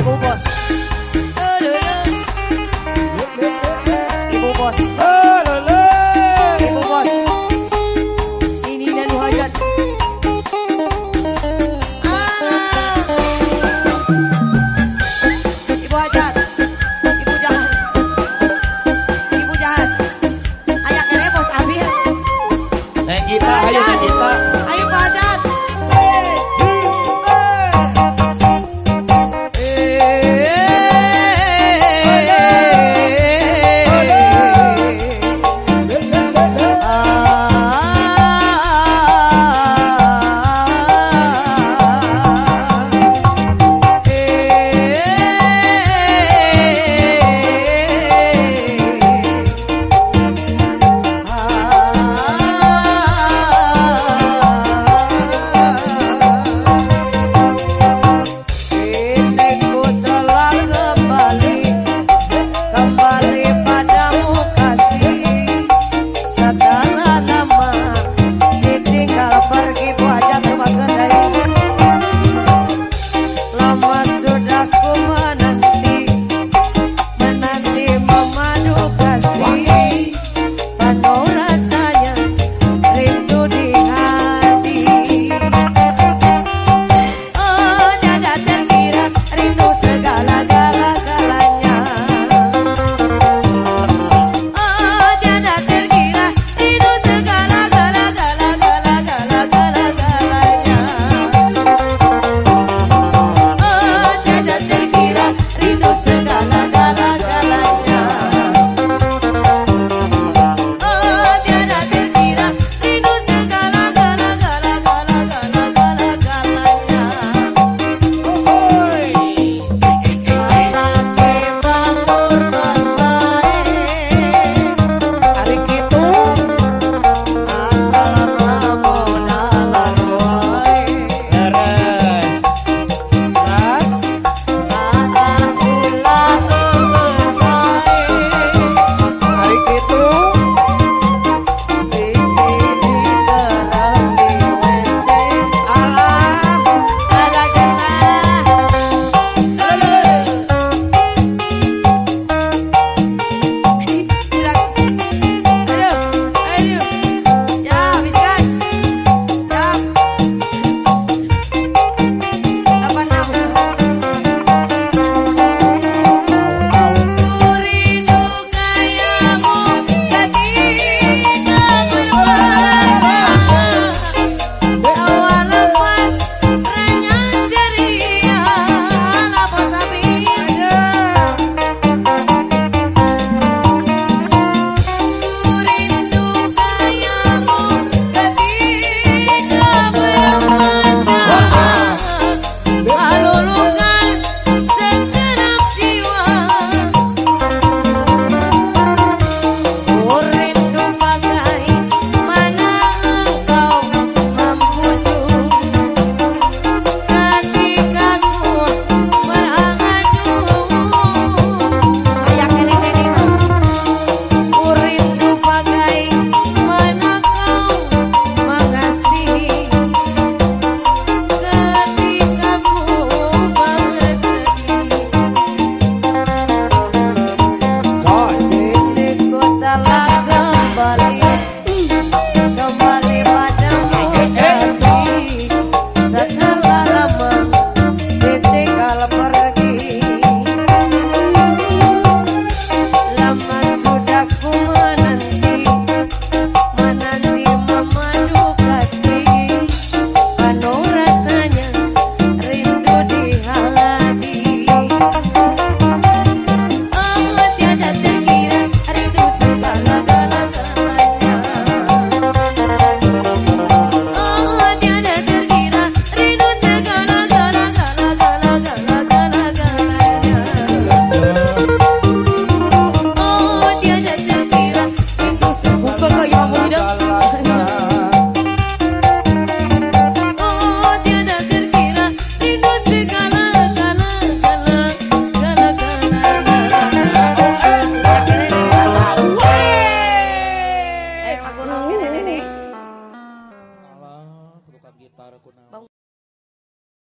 Ibu Bos. Ibu Bos.